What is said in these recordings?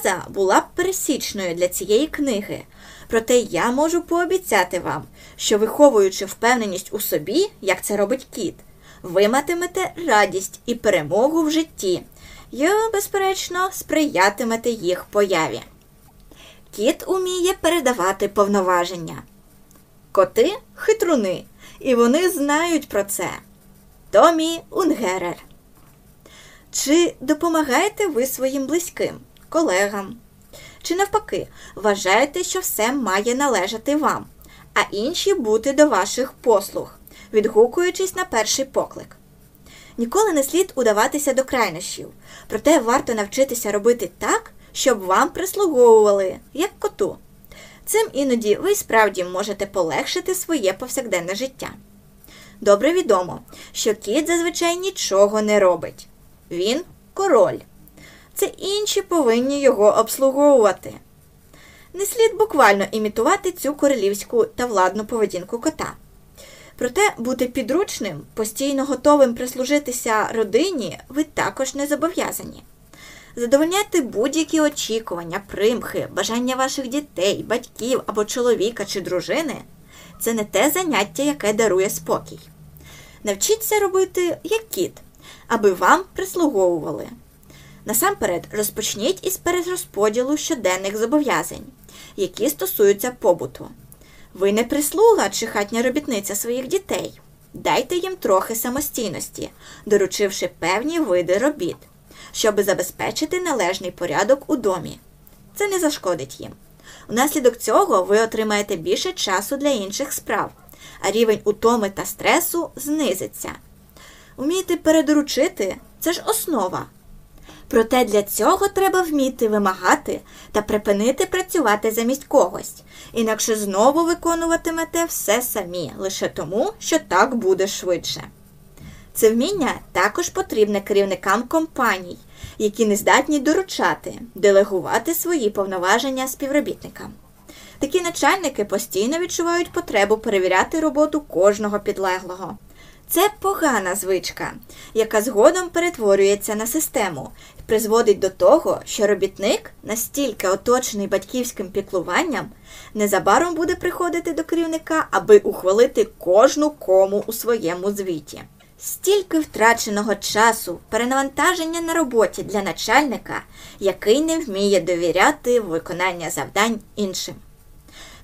фраза була б пересічною для цієї книги, проте я можу пообіцяти вам, що виховуючи впевненість у собі, як це робить кіт, ви матимете радість і перемогу в житті і, безперечно, сприятимете їх появі. Кіт уміє передавати повноваження. Коти хитруни, і вони знають про це. Томі Унгерер. Чи допомагаєте ви своїм близьким, колегам? Чи навпаки, вважаєте, що все має належати вам, а інші бути до ваших послуг, відгукуючись на перший поклик? Ніколи не слід удаватися до крайнощів, проте варто навчитися робити так, щоб вам прислуговували, як коту. Цим іноді ви справді можете полегшити своє повсякденне життя. Добре відомо, що кіт зазвичай нічого не робить. Він король. Це інші повинні його обслуговувати. Не слід буквально імітувати цю королівську та владну поведінку кота. Проте бути підручним, постійно готовим прислужитися родині, ви також не зобов'язані. Задовольняти будь-які очікування, примхи, бажання ваших дітей, батьків або чоловіка чи дружини це не те заняття, яке дарує спокій. Навчіться робити як кіт, аби вам прислуговували. Насамперед, розпочніть із перерозподілу щоденних зобов'язань, які стосуються побуту. Ви не прислуга чи хатня робітниця своїх дітей. Дайте їм трохи самостійності, доручивши певні види робіт, щоб забезпечити належний порядок у домі. Це не зашкодить їм. Унаслідок цього ви отримаєте більше часу для інших справ, а рівень утоми та стресу знизиться. Уміти передоручити це ж основа. Проте для цього треба вміти вимагати та припинити працювати замість когось, інакше знову виконуватимете все самі, лише тому, що так буде швидше. Це вміння також потрібне керівникам компаній, які не здатні доручати, делегувати свої повноваження співробітникам. Такі начальники постійно відчувають потребу перевіряти роботу кожного підлеглого. Це погана звичка, яка згодом перетворюється на систему і призводить до того, що робітник, настільки оточений батьківським піклуванням, незабаром буде приходити до керівника, аби ухвалити кожну кому у своєму звіті. Стільки втраченого часу, перенавантаження на роботі для начальника, який не вміє довіряти виконання завдань іншим.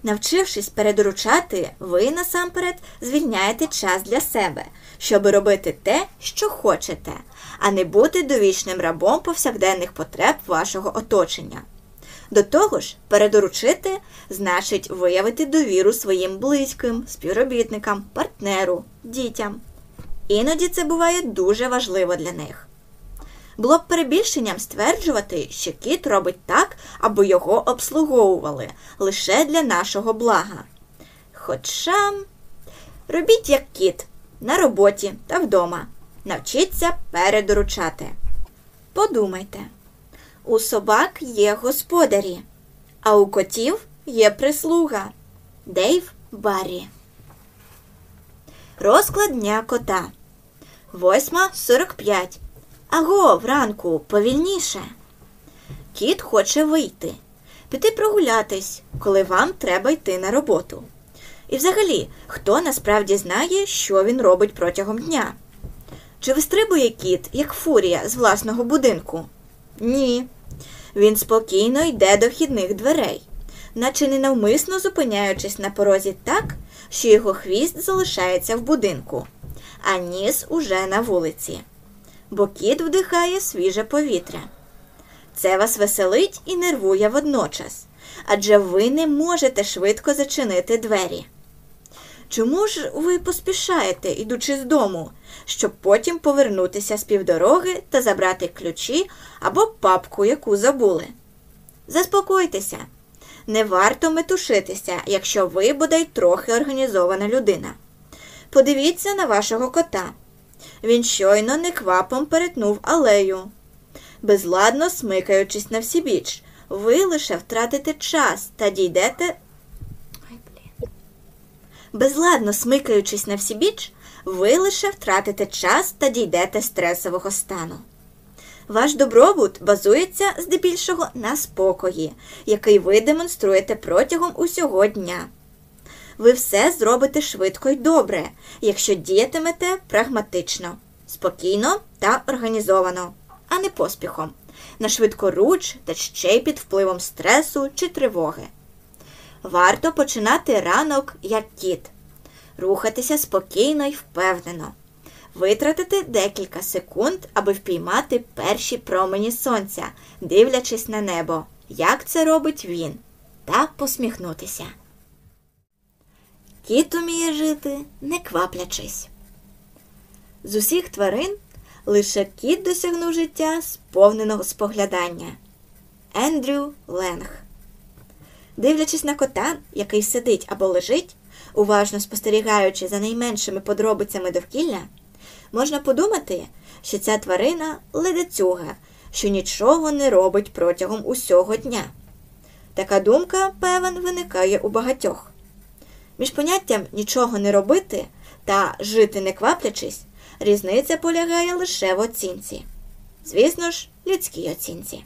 Навчившись передоручати, ви насамперед звільняєте час для себе, щоб робити те, що хочете, а не бути довічним рабом повсякденних потреб вашого оточення. До того ж, передоручити значить виявити довіру своїм близьким, співробітникам, партнеру, дітям. Іноді це буває дуже важливо для них. Було б перебільшенням стверджувати, що кіт робить так, аби його обслуговували лише для нашого блага. Хоча робіть як кіт на роботі та вдома. Навчіться передоручати. Подумайте, у собак є господарі, а у котів є прислуга. Дейв Баррі. Розклад дня кота. 8.45. Аго, вранку, повільніше. Кіт хоче вийти, піти прогулятись, коли вам треба йти на роботу. І взагалі, хто насправді знає, що він робить протягом дня? Чи вистрибує кіт, як фурія з власного будинку? Ні. Він спокійно йде до вхідних дверей, наче ненавмисно зупиняючись на порозі так, що його хвіст залишається в будинку, а ніс уже на вулиці. Бо кіт вдихає свіже повітря. Це вас веселить і нервує водночас, адже ви не можете швидко зачинити двері. Чому ж ви поспішаєте, ідучи з дому, щоб потім повернутися з півдороги та забрати ключі або папку, яку забули? Заспокойтеся, не варто метушитися, якщо ви бодай трохи організована людина. Подивіться на вашого кота. Він щойно неквапом перетнув алею. Безладно смикаючись на всі біч, ви лише втратите час та дійдете. Безладно смикаючись на всі біч, ви лише втратите час та дійдете стресового стану. Ваш добробут базується здебільшого на спокої, який ви демонструєте протягом усього дня. Ви все зробите швидко й добре, якщо діятимете прагматично, спокійно та організовано, а не поспіхом, на швидкоруч та ще й під впливом стресу чи тривоги. Варто починати ранок як кіт, рухатися спокійно й впевнено, витратити декілька секунд, аби впіймати перші промені сонця, дивлячись на небо, як це робить він, та посміхнутися. Кіт уміє жити, не кваплячись. З усіх тварин лише кіт досягнув життя сповненого споглядання. Ендрю Ленг. Дивлячись на кота, який сидить або лежить, уважно спостерігаючи за найменшими подробицями довкілля, можна подумати, що ця тварина ледацюга, що нічого не робить протягом усього дня. Така думка, певен, виникає у багатьох. Між поняттям нічого не робити та жити не кваплячись, різниця полягає лише в оцінці. Звісно ж, людській оцінці.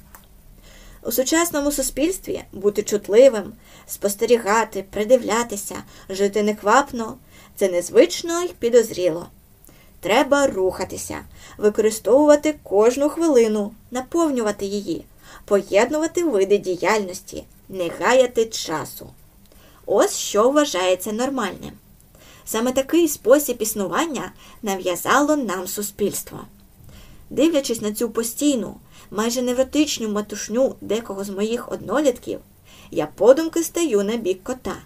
У сучасному суспільстві бути чутливим, спостерігати, придивлятися, жити неквапно це незвично й підозріло. Треба рухатися, використовувати кожну хвилину, наповнювати її, поєднувати види діяльності, не гаяти часу. Ось що вважається нормальним. Саме такий спосіб існування нав'язало нам суспільство. Дивлячись на цю постійну, майже невротичну матушню декого з моїх однолітків, я подумки стаю на бік кота,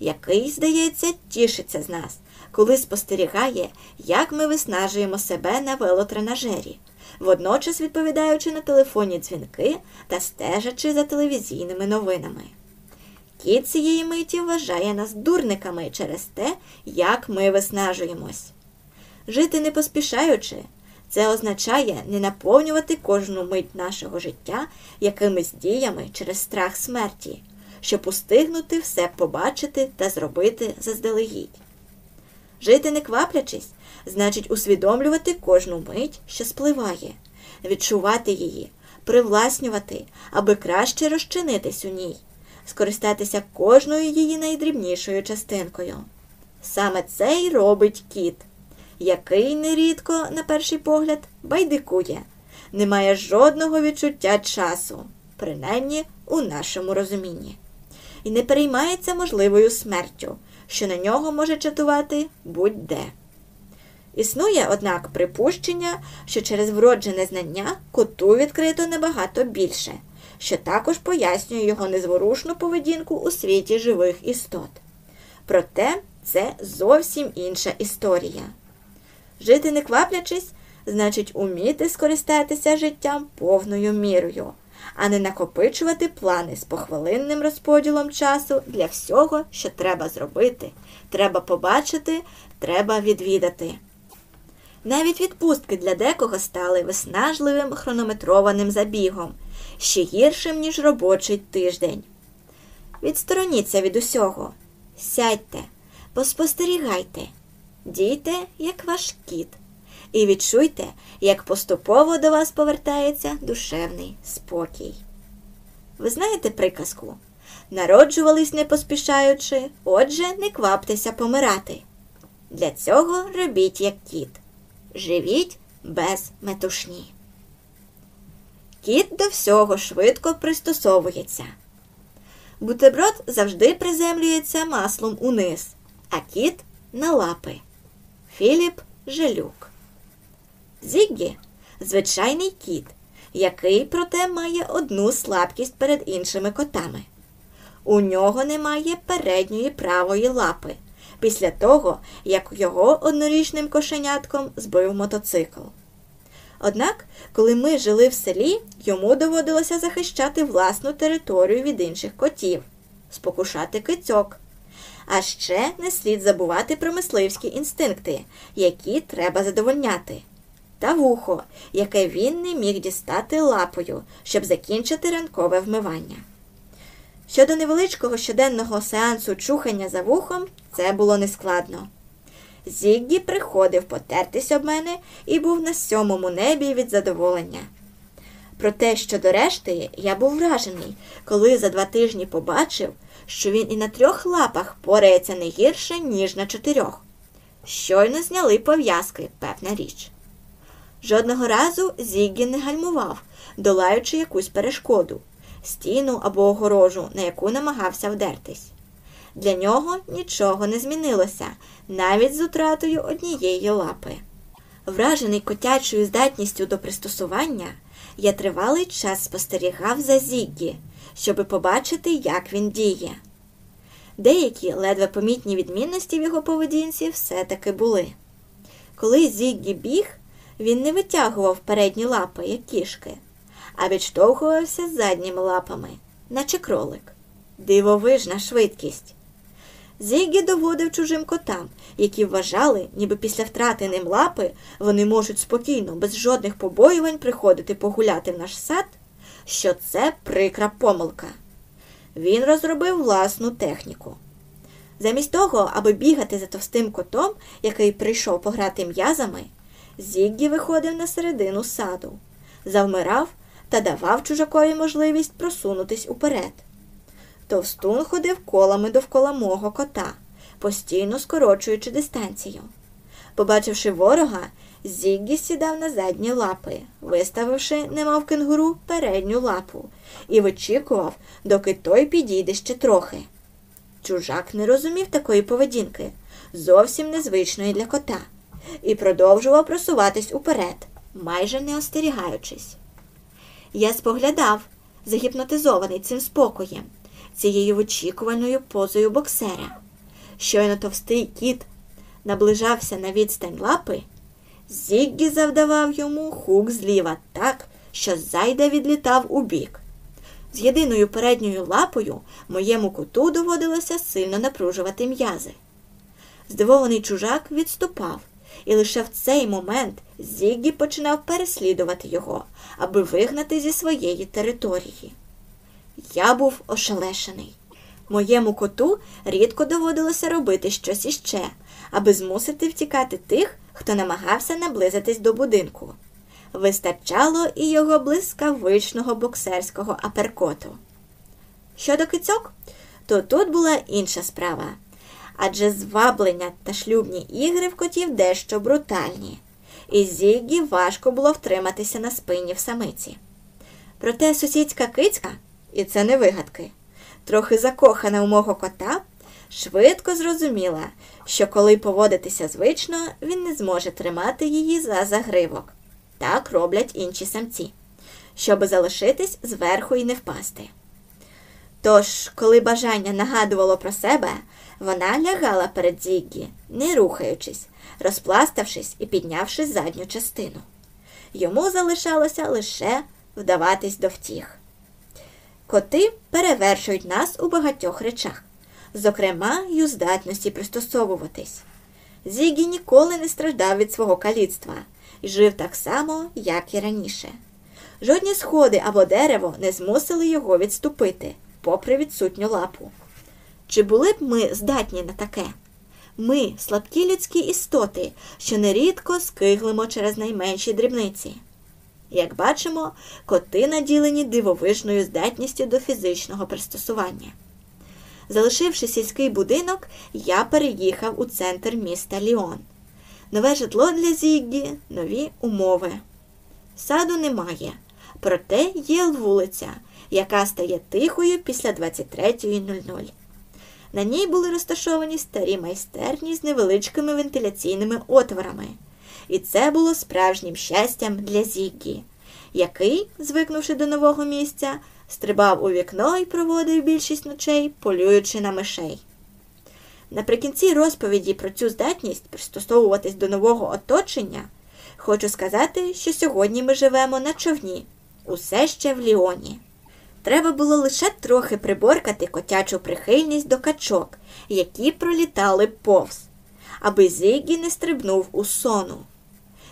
який, здається, тішиться з нас, коли спостерігає, як ми виснажуємо себе на велотренажері, водночас відповідаючи на телефонні дзвінки та стежачи за телевізійними новинами. Кіт цієї миті вважає нас дурниками через те, як ми виснажуємось. Жити не поспішаючи, це означає не наповнювати кожну мить нашого життя якимись діями через страх смерті, щоб устигнути все побачити та зробити заздалегідь. Жити не кваплячись, значить усвідомлювати кожну мить, що спливає, відчувати її, привласнювати, аби краще розчинитись у ній скористатися кожною її найдрібнішою частинкою. Саме це й робить кіт, який нерідко, на перший погляд, байдикує, не має жодного відчуття часу, принаймні у нашому розумінні, і не переймається можливою смертю, що на нього може чатувати будь-де. Існує, однак, припущення, що через вроджене знання коту відкрито набагато більше що також пояснює його незворушну поведінку у світі живих істот. Проте це зовсім інша історія. Жити не кваплячись, значить уміти скористатися життям повною мірою, а не накопичувати плани з похвилинним розподілом часу для всього, що треба зробити, треба побачити, треба відвідати. Навіть відпустки для декого стали виснажливим хронометрованим забігом, ще гіршим, ніж робочий тиждень. Відстороніться від усього, сядьте, поспостерігайте, дійте, як ваш кіт, і відчуйте, як поступово до вас повертається душевний спокій. Ви знаєте приказку? Народжувались не поспішаючи, отже, не кваптеся помирати. Для цього робіть як кіт. Живіть без метушні. Кіт до всього швидко пристосовується. Бутерброд завжди приземлюється маслом униз, а кіт на лапи. Філіп Желюк. Зіггі звичайний кіт, який, проте, має одну слабкість перед іншими котами. У нього немає передньої правої лапи після того, як його однорічним кошенятком збив мотоцикл. Однак, коли ми жили в селі, йому доводилося захищати власну територію від інших котів, спокушати кицьок. А ще не слід забувати про мисливські інстинкти, які треба задовольняти, та вухо, яке він не міг дістати лапою, щоб закінчити ранкове вмивання. Щодо невеличкого щоденного сеансу чухання за вухом, це було нескладно. Зіггі приходив потертись об мене і був на сьомому небі від задоволення. Проте, щодо решти, я був вражений, коли за два тижні побачив, що він і на трьох лапах порається не гірше, ніж на чотирьох. Щойно зняли пов'язки, певна річ. Жодного разу Зіггі не гальмував, долаючи якусь перешкоду, стіну або огорожу, на яку намагався вдертись. Для нього нічого не змінилося, навіть з утратою однієї лапи. Вражений котячою здатністю до пристосування, я тривалий час спостерігав за Зіггі, щоби побачити, як він діє. Деякі ледве помітні відмінності в його поведінці все-таки були. Коли Зіггі біг, він не витягував передні лапи, як кішки, а відштовхувався задніми лапами, наче кролик. Дивовижна швидкість. Зіггі доводив чужим котам, які вважали, ніби після втрати ним лапи вони можуть спокійно, без жодних побоювань приходити погуляти в наш сад, що це прикра помилка. Він розробив власну техніку. Замість того, аби бігати за товстим котом, який прийшов пограти м'язами, Зіггі виходив на середину саду, завмирав та давав чужакові можливість просунутись уперед. Товстун ходив колами довкола мого кота, постійно скорочуючи дистанцію. Побачивши ворога, Зіггі сідав на задні лапи, виставивши, немов кенгуру, передню лапу, і вичікував, доки той підійде ще трохи. Чужак не розумів такої поведінки, зовсім незвичної для кота, і продовжував просуватись уперед, майже не остерігаючись. Я споглядав, загіпнотизований цим спокоєм, цією вичікувальною позою боксера. Щойно товстий кіт наближався на відстань лапи, Зіггі завдавав йому хук зліва так, що зайда відлітав у бік. З єдиною передньою лапою моєму коту доводилося сильно напружувати м'язи. Здивований чужак відступав, і лише в цей момент Зіггі починав переслідувати його, аби вигнати зі своєї території. Я був ошелешений. Моєму коту рідко доводилося робити щось іще, аби змусити втікати тих, хто намагався наблизитись до будинку. Вистачало і його блискавичного боксерського аперкоту. Щодо кицьок, то тут була інша справа адже зваблення та шлюбні ігри в котів дещо брутальні, і Зіггі важко було втриматися на спині в самиці. Проте сусідська кицька, і це не вигадки, трохи закохана у мого кота, швидко зрозуміла, що коли поводитися звично, він не зможе тримати її за загривок. Так роблять інші самці, щоби залишитись зверху і не впасти. Тож, коли бажання нагадувало про себе, вона лягала перед Зіггі, не рухаючись, розпластавшись і піднявши задню частину. Йому залишалося лише вдаватись до втіх. Коти перевершують нас у багатьох речах, зокрема, й у здатності пристосовуватись. Зігі ніколи не страждав від свого каліцтва і жив так само, як і раніше. Жодні сходи або дерево не змусили його відступити, попри відсутню лапу. Чи були б ми здатні на таке? Ми, слабкі людські істоти, що нерідко скиглимо через найменші дрібниці. Як бачимо, коти наділені дивовижною здатністю до фізичного пристосування. Залишивши сільський будинок, я переїхав у центр міста Ліон. Нове житло для Зіггі, нові умови. Саду немає, проте є вулиця, яка стає тихою після 23.00. На ній були розташовані старі майстерні з невеличкими вентиляційними отворами. І це було справжнім щастям для Зіггі, який, звикнувши до нового місця, стрибав у вікно і проводив більшість ночей, полюючи на мишей. Наприкінці розповіді про цю здатність пристосовуватись до нового оточення, хочу сказати, що сьогодні ми живемо на човні, усе ще в Ліоні. Треба було лише трохи приборкати котячу прихильність до качок, які пролітали повз, аби Зігі не стрибнув у сону.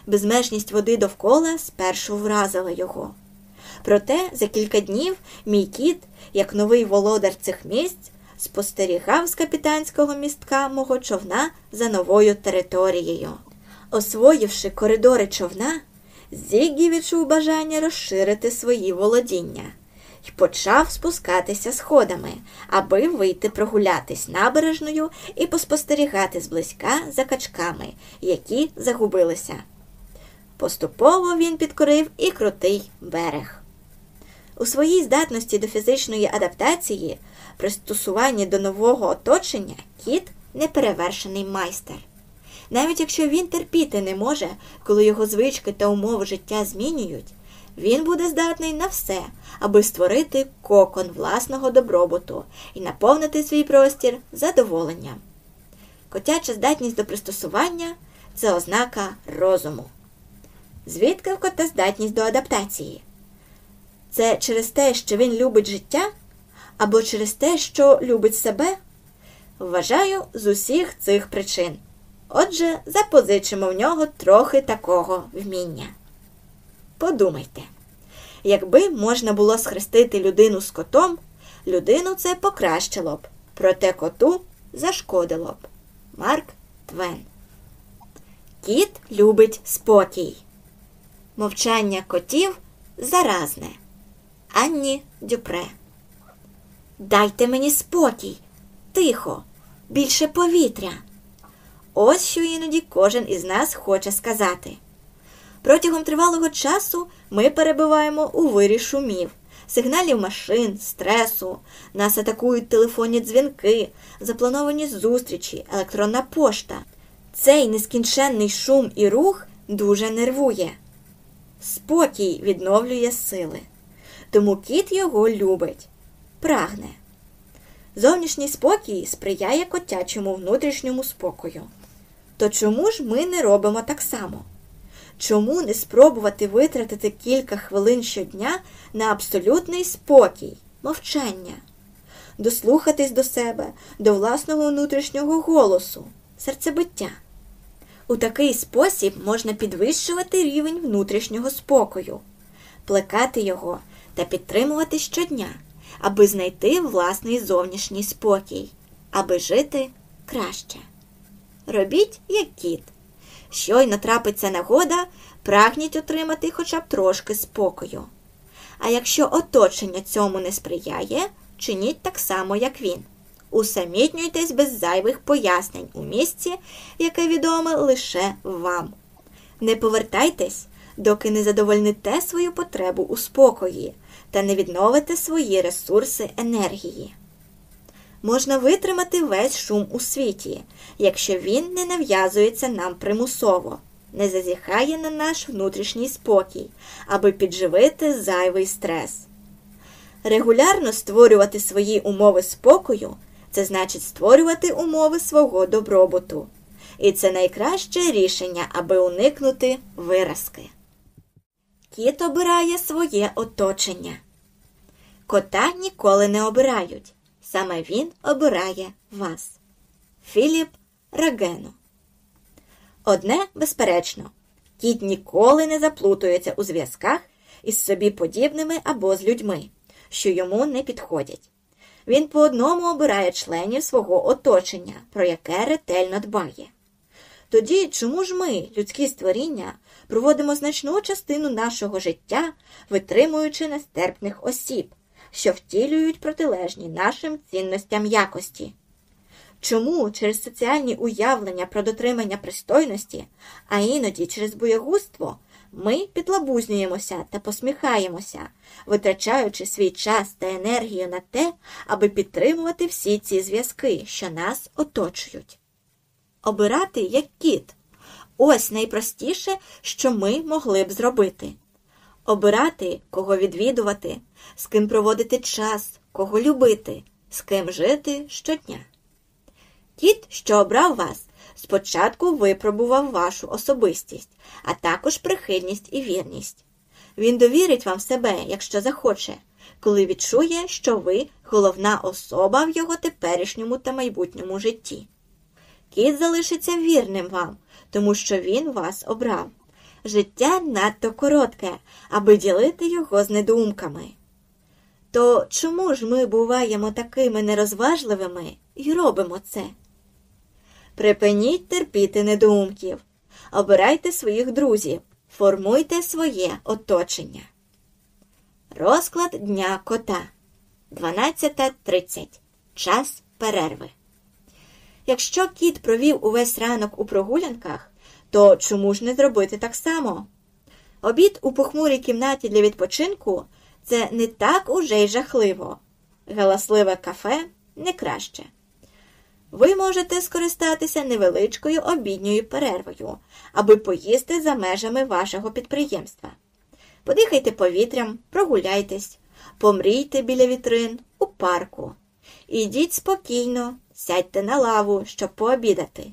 Безмежність води довкола спершу вразила його. Проте за кілька днів мій кіт, як новий володар цих місць, спостерігав з капітанського містка мого човна за новою територією. Освоївши коридори човна, Зіггі відчув бажання розширити свої володіння і почав спускатися сходами, аби вийти прогулятись набережною і поспостерігати зблизька за качками, які загубилися. Поступово він підкорив і крутий берег. У своїй здатності до фізичної адаптації, пристосуванні до нового оточення, кіт неперевершений майстер. Навіть якщо він терпіти не може, коли його звички та умови життя змінюють, він буде здатний на все, аби створити кокон власного добробуту і наповнити свій простір задоволенням. Котяча здатність до пристосування це ознака розуму. Звідки в кота здатність до адаптації? Це через те, що він любить життя, або через те, що любить себе? Вважаю з усіх цих причин. Отже, запозичимо в нього трохи такого вміння. Подумайте, якби можна було схрестити людину з котом, людину це покращило б, проте коту зашкодило б. Марк Твен. Кіт любить спокій. Мовчання котів заразне. Анні Дюпре. Дайте мені спокій. Тихо, більше повітря. Ось що іноді кожен із нас хоче сказати. Протягом тривалого часу ми перебуваємо у вирі шумів, сигналів машин, стресу, нас атакують телефонні дзвінки, заплановані зустрічі, електронна пошта. Цей нескінченний шум і рух дуже нервує. Спокій відновлює сили. Тому кіт його любить, прагне. Зовнішній спокій сприяє котячому внутрішньому спокою. То чому ж ми не робимо так само? Чому не спробувати витратити кілька хвилин щодня на абсолютний спокій, мовчання, дослухатись до себе, до власного внутрішнього голосу, серцебиття? У такий спосіб можна підвищувати рівень внутрішнього спокою, плекати його та підтримувати щодня, аби знайти власний зовнішній спокій, аби жити краще. Робіть, як кіт. Щойно трапиться нагода, прагніть отримати хоча б трошки спокою. А якщо оточення цьому не сприяє, чиніть так само, як він. Усамітнюйтесь без зайвих пояснень у місці, яке відоме лише вам. Не повертайтесь, доки не задовольните свою потребу у спокої та не відновите свої ресурси енергії. Можна витримати весь шум у світі, якщо він не нав'язується нам примусово, не зазіхає на наш внутрішній спокій, аби підживити зайвий стрес. Регулярно створювати свої умови спокою це значить створювати умови свого добробуту. І це найкраще рішення, аби уникнути виразки. Кіт обирає своє оточення. Кота ніколи не обирають. Саме він обирає вас. Філіп Рагено. Одне безперечно, кіт ніколи не заплутується у зв'язках із собі подібними або з людьми, що йому не підходять. Він по одному обирає членів свого оточення, про яке ретельно дбає. Тоді чому ж ми, людські створіння, проводимо значну частину нашого життя, витримуючи нестерпних осіб, що втілюють протилежні нашим цінностям якості? Чому через соціальні уявлення про дотримання пристойності, а іноді через боягузтво, ми підлабузнюємося та посміхаємося, витрачаючи свій час та енергію на те, аби підтримувати всі ці зв'язки, що нас оточують? Обирати як кіт ось найпростіше, що ми могли б зробити. Обирати, кого відвідувати, з ким проводити час, кого любити, з ким жити щодня. Кіт, що обрав вас, спочатку випробував вашу особистість, а також прихильність і вірність. Він довірить вам себе, якщо захоче, коли відчує, що ви головна особа в його теперішньому та майбутньому житті. Кіт залишиться вірним вам, тому що він вас обрав. Життя надто коротке, аби ділити його з недумками. То чому ж ми буваємо такими нерозважливими і робимо це? Припиніть терпіти недумків, обирайте своїх друзів, формуйте своє оточення. Розклад дня кота 12.30. Час перерви. Якщо кіт провів увесь ранок у прогулянках, то чому ж не зробити так само? Обід у похмурій кімнаті для відпочинку це не так уже й жахливо. Галасливе кафе не краще. Ви можете скористатися невеличкою обідньою перервою, аби поїсти за межами вашого підприємства. Подихайте повітрям, прогуляйтесь, помрійте біля вітрин у парку. Ідіть спокійно, сядьте на лаву, щоб пообідати.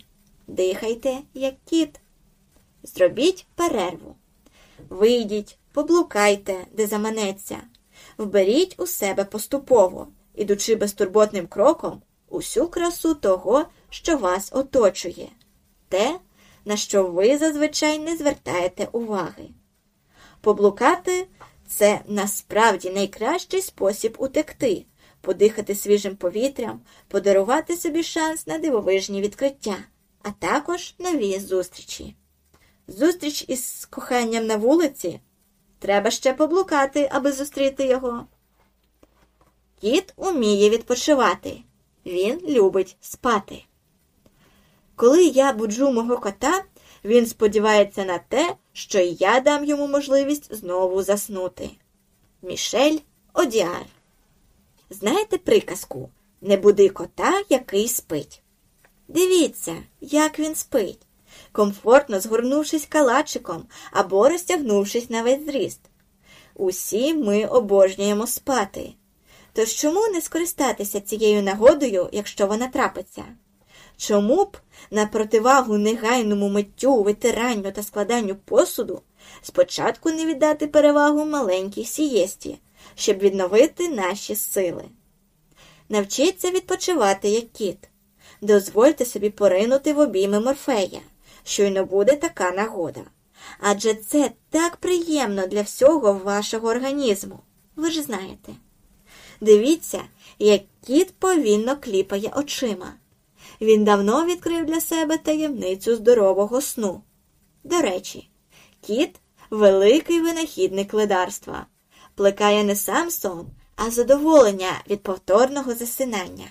Дихайте, як кіт. Зробіть перерву. Вийдіть, поблукайте, де заманеться, вберіть у себе поступово, ідучи безтурботним кроком усю красу того, що вас оточує, те, на що ви зазвичай не звертаєте уваги. Поблукати це насправді найкращий спосіб утекти, подихати свіжим повітрям, подарувати собі шанс на дивовижні відкриття, а також нові зустрічі. Зустріч із коханням на вулиці треба ще поблукати, аби зустріти його. Кіт уміє відпочивати. Він любить спати. Коли я буджу мого кота, він сподівається на те, що я дам йому можливість знову заснути. Мішель Одіар. Знаєте приказку Не буди кота, який спить. Дивіться, як він спить, комфортно згорнувшись калачиком або розтягнувшись на весь зріст. Усі ми обожнюємо спати. Тож чому не скористатися цією нагодою, якщо вона трапиться? Чому б на противагу негайному миттю, витиранню та складанню посуду спочатку не віддати перевагу маленькій сієсті, щоб відновити наші сили? Навчіться відпочивати, як кіт. Дозвольте собі поринути в обійми морфея, щойно буде така нагода. Адже це так приємно для всього вашого організму. Ви ж знаєте. Дивіться, як кіт повільно кліпає очима. Він давно відкрив для себе таємницю здорового сну. До речі, кіт великий винахідник ледарства, плекає не сам сон, а задоволення від повторного засинання.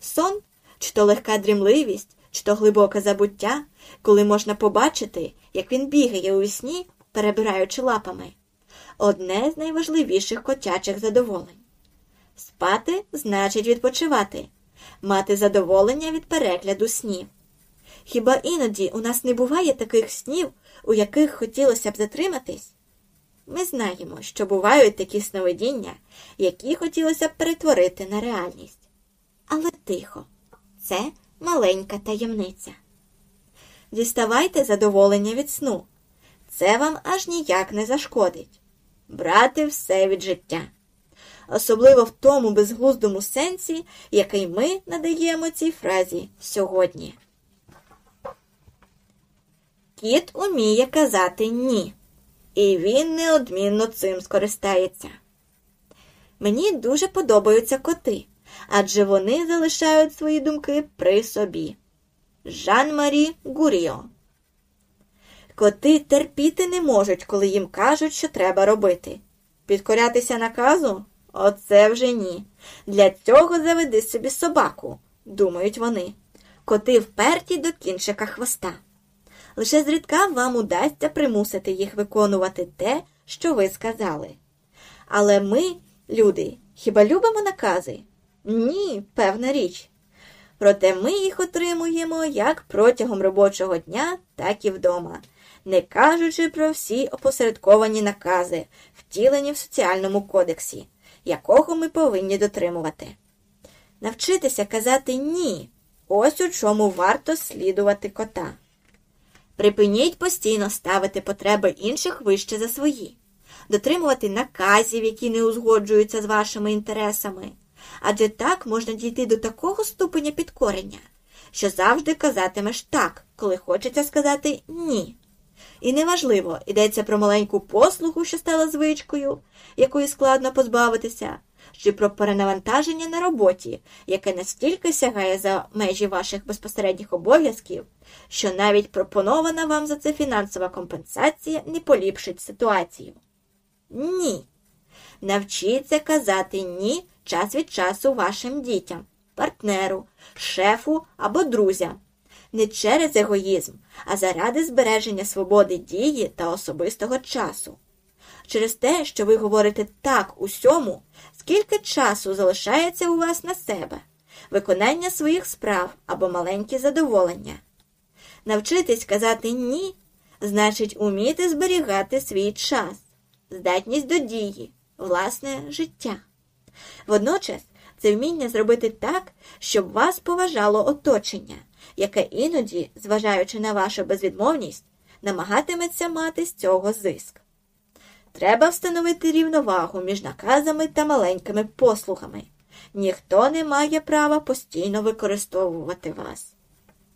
Сон чи то легка дрімливість, чи то глибоке забуття, коли можна побачити, як він бігає у вісні, перебираючи лапами. Одне з найважливіших котячих задоволень. Спати значить відпочивати, мати задоволення від перегляду снів. Хіба іноді у нас не буває таких снів, у яких хотілося б затриматись? Ми знаємо, що бувають такі сновидіння, які хотілося б перетворити на реальність. Але тихо, це маленька таємниця. Діставайте задоволення від сну. Це вам аж ніяк не зашкодить. Брати все від життя особливо в тому безглуздому сенсі, який ми надаємо цій фразі сьогодні. Кіт уміє казати ні, і він неодмінно цим скористається. Мені дуже подобаються коти, адже вони залишають свої думки при собі. Жан-Марі Гуріо. Коти терпіти не можуть, коли їм кажуть, що треба робити. Підкорятися наказу Оце вже ні. Для цього заведи собі собаку, думають вони. Коти вперті до кінчика хвоста. Лише зрідка вам удасться примусити їх виконувати те, що ви сказали. Але ми, люди, хіба любимо накази? Ні, певна річ. Проте ми їх отримуємо як протягом робочого дня, так і вдома, не кажучи про всі опосередковані накази, втілені в соціальному кодексі якого ми повинні дотримувати. Навчитися казати ні. Ось у чому варто слідувати кота. Припиніть постійно ставити потреби інших вище за свої, дотримувати наказів, які не узгоджуються з вашими інтересами, адже так можна дійти до такого ступеня підкорення, що завжди казатимеш так, коли хочеться сказати ні. І неважливо, йдеться про маленьку послугу, що стала звичкою, якої складно позбавитися, чи про перенавантаження на роботі, яке настільки сягає за межі ваших безпосередніх обов'язків, що навіть пропонована вам за це фінансова компенсація не поліпшить ситуацію. Ні. Навчіться казати ні час від часу вашим дітям, партнеру, шефу або друзям. Не через егоїзм, а заради збереження свободи дії та особистого часу. Через те, що ви говорите так усьому, скільки часу залишається у вас на себе, виконання своїх справ або маленькі задоволення. Навчитись казати ні значить уміти зберігати свій час, здатність до дії, власне життя. Водночас це вміння зробити так, щоб вас поважало оточення, яке іноді, зважаючи на вашу безвідмовність, намагатиметься мати з цього зиск. Треба встановити рівновагу між наказами та маленькими послугами. Ніхто не має права постійно використовувати вас.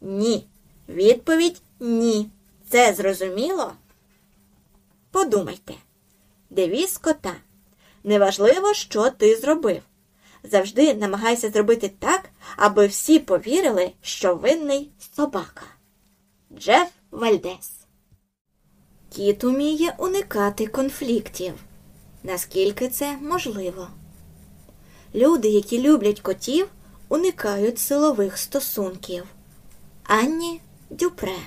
Ні. Відповідь ні. Це зрозуміло? Подумайте. Девіз кота. Неважливо, що ти зробив. Завжди намагайся зробити так, аби всі повірили, що винний собака. Джеф Вальдес. Кіт уміє уникати конфліктів. Наскільки це можливо? Люди, які люблять котів, уникають силових стосунків. Анні Дюпре.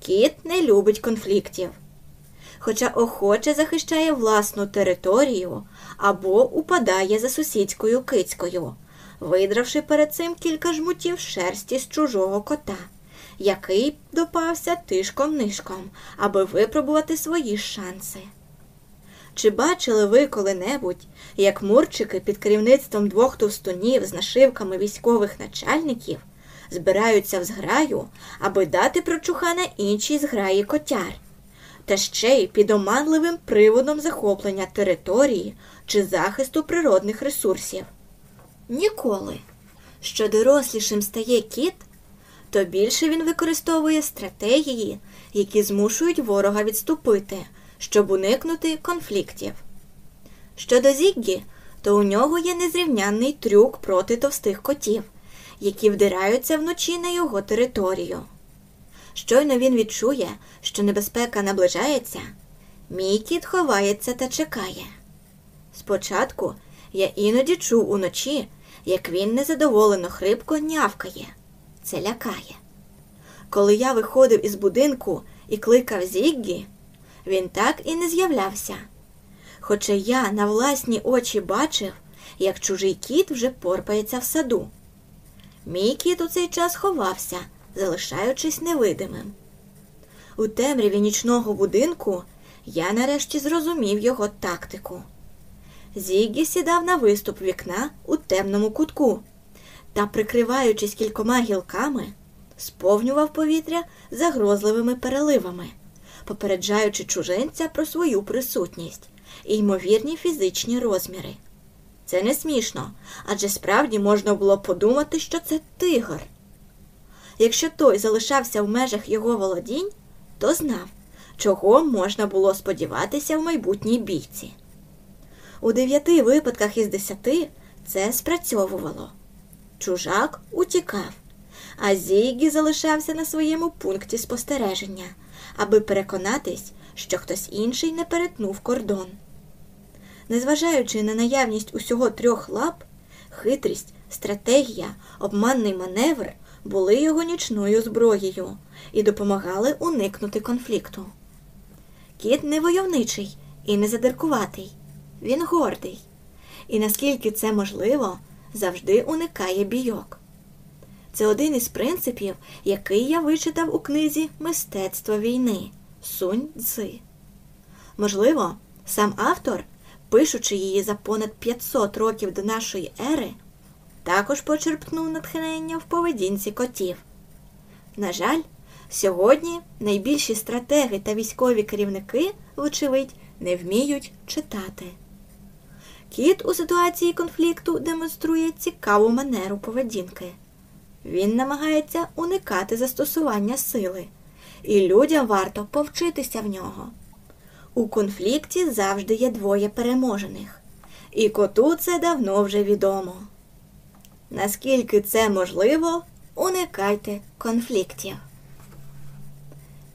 Кіт не любить конфліктів хоча охоче захищає власну територію або упадає за сусідською кицькою, видравши перед цим кілька жмутів шерсті з чужого кота, який допався тишком нишком, аби випробувати свої шанси. Чи бачили ви коли-небудь, як мурчики під керівництвом двох товстунів з нашивками військових начальників збираються в зграю, аби дати прочухана іншій зграї котяр? та ще й під оманливим приводом захоплення території чи захисту природних ресурсів. Ніколи. Що дорослішим стає кіт, то більше він використовує стратегії, які змушують ворога відступити, щоб уникнути конфліктів. Щодо Зіггі, то у нього є незрівнянний трюк проти товстих котів, які вдираються вночі на його територію. Щойно він відчує, що небезпека наближається, мій кіт ховається та чекає. Спочатку я іноді чув уночі, як він незадоволено хрипко нявкає. Це лякає. Коли я виходив із будинку і кликав Зіггі, він так і не з'являвся. Хоча я на власні очі бачив, як чужий кіт вже порпається в саду. Мій кіт у цей час ховався залишаючись невидимим. У темряві нічного будинку я нарешті зрозумів його тактику. Зігі сідав на виступ вікна у темному кутку та, прикриваючись кількома гілками, сповнював повітря загрозливими переливами, попереджаючи чужинця про свою присутність і ймовірні фізичні розміри. Це не смішно, адже справді можна було подумати, що це тигр. Якщо той залишався в межах його володінь, то знав, чого можна було сподіватися в майбутній бійці. У дев'яти випадках із десяти це спрацьовувало. Чужак утікав, а Зігі залишався на своєму пункті спостереження, аби переконатись, що хтось інший не перетнув кордон. Незважаючи на наявність усього трьох лап, хитрість, стратегія, обманний маневр були його нічною зброєю і допомагали уникнути конфлікту. Кіт не войовничий і не задиркуватий, він гордий, і наскільки це можливо, завжди уникає бійок. Це один із принципів, який я вичитав у книзі Мистецтво війни Сунь Цзи. Можливо, сам автор, пишучи її за понад 500 років до нашої ери, також почерпнув натхнення в поведінці котів. На жаль, сьогодні найбільші стратеги та військові керівники, вочевидь, не вміють читати. Кіт у ситуації конфлікту демонструє цікаву манеру поведінки. Він намагається уникати застосування сили, і людям варто повчитися в нього. У конфлікті завжди є двоє переможених, І коту це давно вже відомо. Наскільки це можливо, уникайте конфліктів.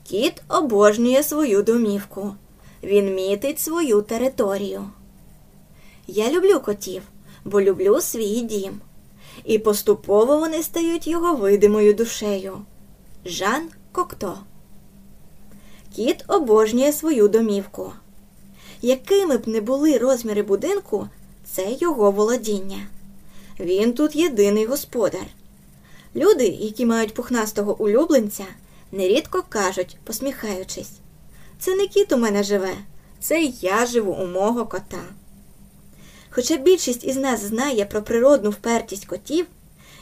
Кіт обожнює свою домівку. Він мітить свою територію. Я люблю котів, бо люблю свій дім. І поступово вони стають його видимою душею. Жан Кокто. Кіт обожнює свою домівку. Якими б не були розміри будинку, це його володіння. Він тут єдиний господар. Люди, які мають пухнастого улюбленця, нерідко кажуть, посміхаючись, це не кіт у мене живе, це я живу у мого кота. Хоча більшість із нас знає про природну впертість котів,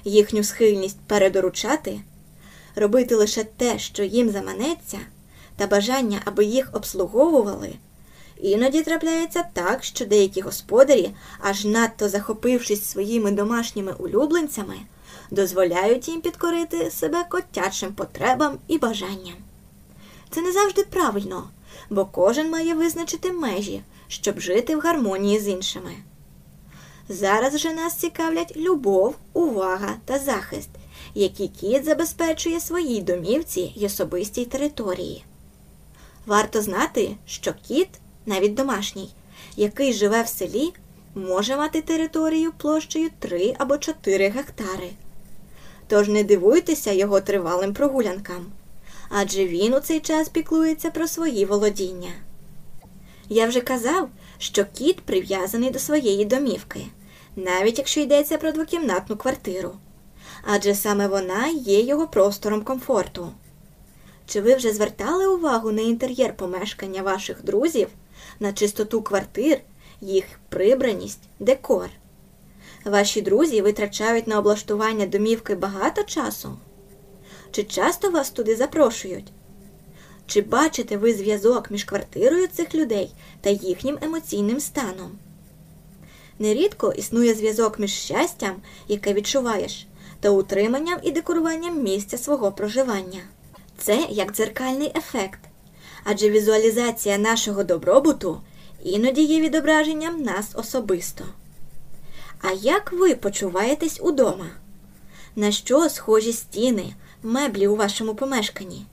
їхню схильність передоручати, робити лише те, що їм заманеться, та бажання, аби їх обслуговували, іноді трапляється так, що деякі господарі, аж надто захопившись своїми домашніми улюбленцями, дозволяють їм підкорити себе котячим потребам і бажанням. Це не завжди правильно, бо кожен має визначити межі, щоб жити в гармонії з іншими. Зараз же нас цікавлять любов, увага та захист, які кіт забезпечує своїй домівці й особистій території. Варто знати, що кіт, навіть домашній, який живе в селі, може мати територію площею 3 або 4 гектари. Тож не дивуйтеся його тривалим прогулянкам, адже він у цей час піклується про свої володіння. Я вже казав, що кіт прив'язаний до своєї домівки, навіть якщо йдеться про двокімнатну квартиру, адже саме вона є його простором комфорту. Чи ви вже звертали увагу на інтер'єр помешкання ваших друзів, на чистоту квартир, їх прибраність, декор? Ваші друзі витрачають на облаштування домівки багато часу? Чи часто вас туди запрошують? Чи бачите ви зв'язок між квартирою цих людей та їхнім емоційним станом? Нерідко існує зв'язок між щастям, яке відчуваєш, та утриманням і декоруванням місця свого проживання. Це як дзеркальний ефект, адже візуалізація нашого добробуту іноді є відображенням нас особисто. А як ви почуваєтесь удома? На що схожі стіни, меблі у вашому помешканні?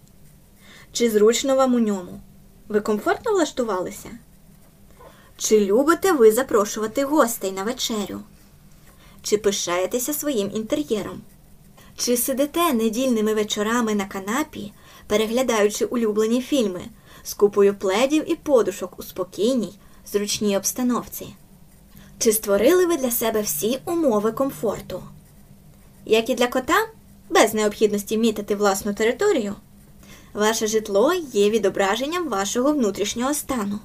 Чи зручно вам у ньому? Ви комфортно влаштувалися? Чи любите ви запрошувати гостей на вечерю? Чи пишаєтеся своїм інтер'єром? Чи сидите недільними вечорами на канапі, переглядаючи улюблені фільми з купою пледів і подушок у спокійній, зручній обстановці? Чи створили ви для себе всі умови комфорту? Як і для кота, без необхідності мітити власну територію, ваше житло є відображенням вашого внутрішнього стану.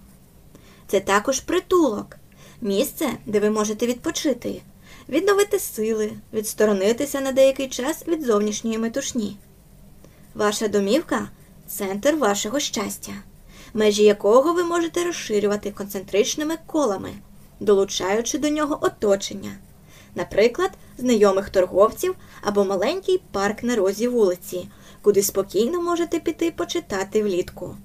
Це також притулок, місце, де ви можете відпочити, відновити сили, відсторонитися на деякий час від зовнішньої метушні. Ваша домівка центр вашого щастя, межі якого ви можете розширювати концентричними колами, долучаючи до нього оточення, наприклад, знайомих торговців або маленький парк на розі вулиці, куди спокійно можете піти почитати влітку.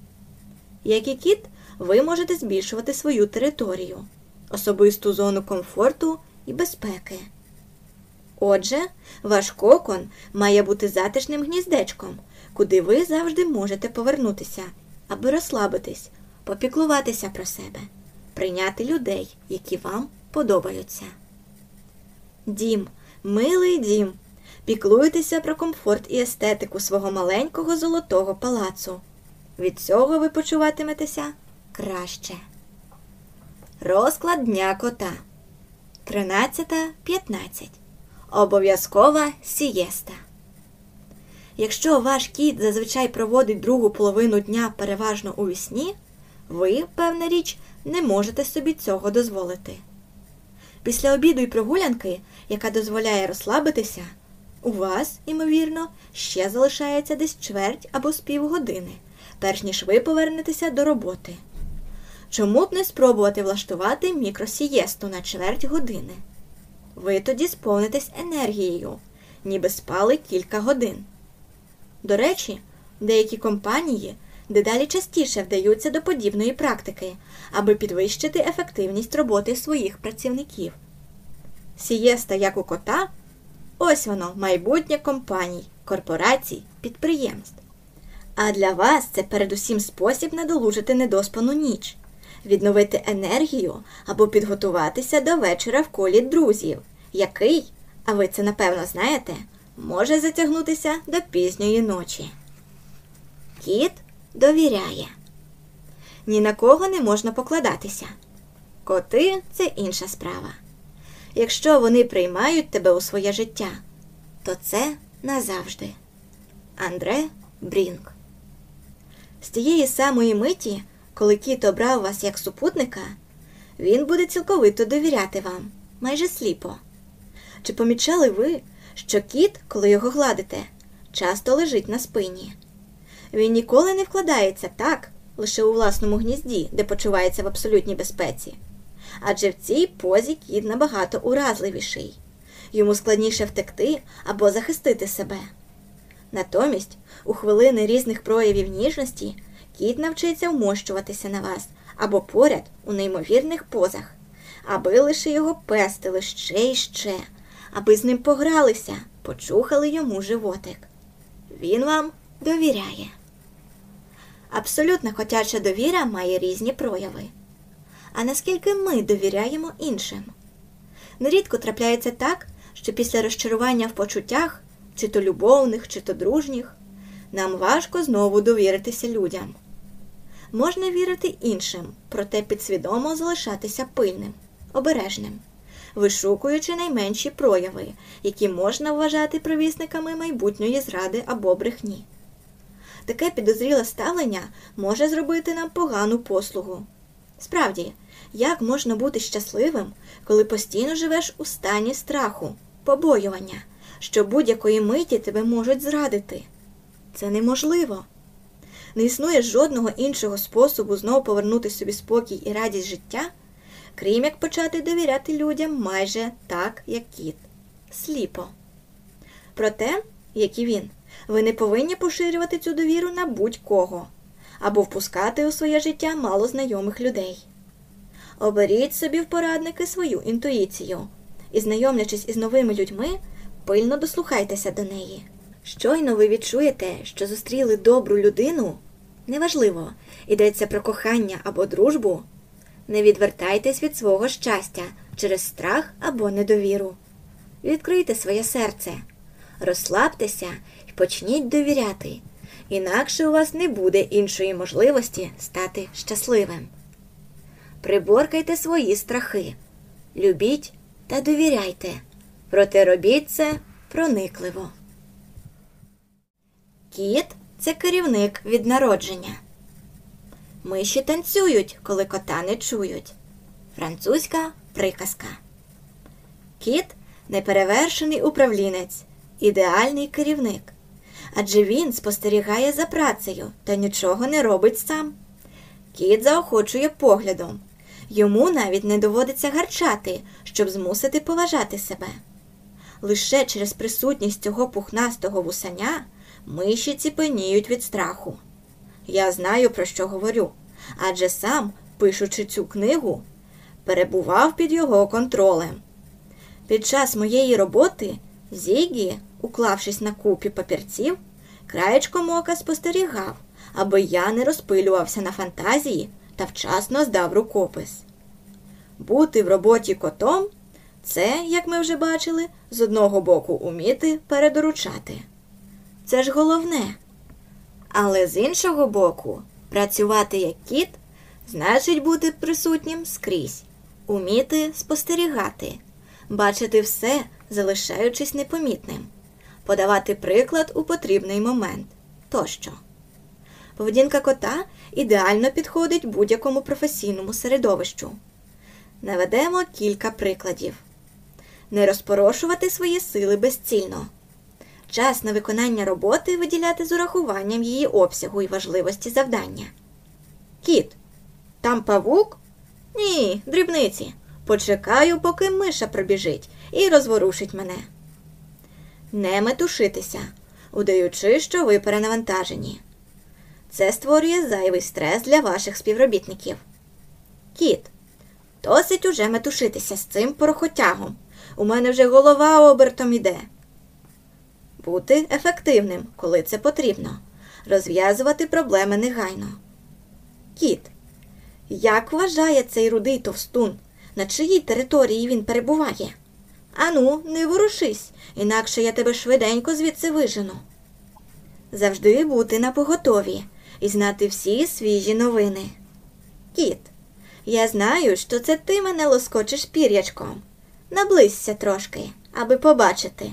Як і кіт, ви можете збільшувати свою територію, особисту зону комфорту і безпеки. Отже, ваш кокон має бути затишним гніздечком, куди ви завжди можете повернутися, аби розслабитись, попіклуватися про себе, прийняти людей, які вам подобаються. Дім, милий дім. Піклуйтеся про комфорт і естетику свого маленького золотого палацу. Від цього ви почуватиметеся краще. Розклад дня кота 13.15. Обов'язкова сієста. Якщо ваш кіт зазвичай проводить другу половину дня переважно у вісні, ви, певна річ, не можете собі цього дозволити. Після обіду й прогулянки, яка дозволяє розслабитися, у вас, ймовірно, ще залишається десь чверть або з півгодини, перш ніж ви повернетеся до роботи. Чому б не спробувати влаштувати мікросієсту на чверть години? Ви тоді сповнитесь енергією, ніби спали кілька годин. До речі, деякі компанії дедалі частіше вдаються до подібної практики, аби підвищити ефективність роботи своїх працівників. Сієста, як у кота, ось воно майбутнє компаній, корпорацій, підприємств. А для вас це передусім спосіб надолужити недоспану ніч, відновити енергію або підготуватися до вечора в колі друзів, який, а ви це напевно знаєте, може затягнутися до пізньої ночі. Кіт довіряє. Ні на кого не можна покладатися. Коти це інша справа. Якщо вони приймають тебе у своє життя, то це назавжди. Андре Брінк. З тієї самої миті, коли кіт обрав вас як супутника, він буде цілковито довіряти вам, майже сліпо. Чи помічали ви, що кіт, коли його гладите, часто лежить на спині? Він ніколи не вкладається так, лише у власному гнізді, де почувається в абсолютній безпеці. Адже в цій позі кіт набагато уразливіший. Йому складніше втекти або захистити себе. Натомість, у хвилини різних проявів ніжності, кіт навчиться вмощуватися на вас або поряд у неймовірних позах, аби лише його пестили ще й ще, аби з ним погралися, почухали йому животик. Він вам довіряє. Абсолютна хотяча довіра має різні прояви. А наскільки ми довіряємо іншим? Нерідко трапляється так, що після розчарування в почуттях, чи то любовних, чи то дружніх, нам важко знову довіритися людям. Можна вірити іншим, проте підсвідомо залишатися пильним, обережним, вишукуючи найменші прояви, які можна вважати провісниками майбутньої зради або брехні. Таке підозріле ставлення може зробити нам погану послугу. Справді, як можна бути щасливим, коли постійно живеш у стані страху, побоювання, що будь-якої миті тебе можуть зрадити? Це неможливо. Не існує жодного іншого способу знову повернути собі спокій і радість життя, крім як почати довіряти людям майже так, як кіт, сліпо. Проте, як і він, ви не повинні поширювати цю довіру на будь-кого або впускати у своє життя мало знайомих людей. Оберіть собі в порадники свою інтуїцію і, знайомлячись із новими людьми, пильно дослухайтеся до неї. Щойно ви відчуєте, що зустріли добру людину, неважливо, йдеться про кохання або дружбу, не відвертайтесь від свого щастя через страх або недовіру. Відкрийте своє серце, розслабтеся і почніть довіряти, інакше у вас не буде іншої можливості стати щасливим. Приборкайте свої страхи, любіть та довіряйте, проте робіть це проникливо. Кіт це керівник від народження. Миші танцюють, коли кота не чують. Французька приказка. Кіт неперевершений управлінець, ідеальний керівник. Адже він спостерігає за працею та нічого не робить сам. Кіт заохочує поглядом. Йому навіть не доводиться гарчати, щоб змусити поважати себе. Лише через присутність цього пухнастого вусаня миші ціпеніють від страху. Я знаю, про що говорю, адже сам, пишучи цю книгу, перебував під його контролем. Під час моєї роботи Зігі, уклавшись на купі папірців, краєчком ока спостерігав, аби я не розпилювався на фантазії та вчасно здав рукопис. Бути в роботі котом це, як ми вже бачили, з одного боку уміти передоручати. Це ж головне. Але з іншого боку, працювати як кіт значить бути присутнім скрізь, уміти спостерігати, бачити все, залишаючись непомітним, подавати приклад у потрібний момент тощо. Поведінка кота ідеально підходить будь-якому професійному середовищу. Наведемо кілька прикладів. Не розпорошувати свої сили безцільно. Час на виконання роботи виділяти з урахуванням її обсягу і важливості завдання. Кіт. Там павук? Ні, дрібниці. Почекаю, поки миша пробіжить і розворушить мене. Не метушитися, удаючи, що ви перенавантажені. Це створює зайвий стрес для ваших співробітників. Кіт. Досить уже метушитися з цим порохотягом. У мене вже голова обертом іде. Бути ефективним, коли це потрібно. Розв'язувати проблеми негайно. Кіт. Як вважає цей рудий товстун? На чиїй території він перебуває? Ану, не ворушись, інакше я тебе швиденько звідси вижену. Завжди бути на поготові і знати всі свіжі новини. Кіт, я знаю, що це ти мене лоскочиш пір'ячком. Наблизься трошки, аби побачити.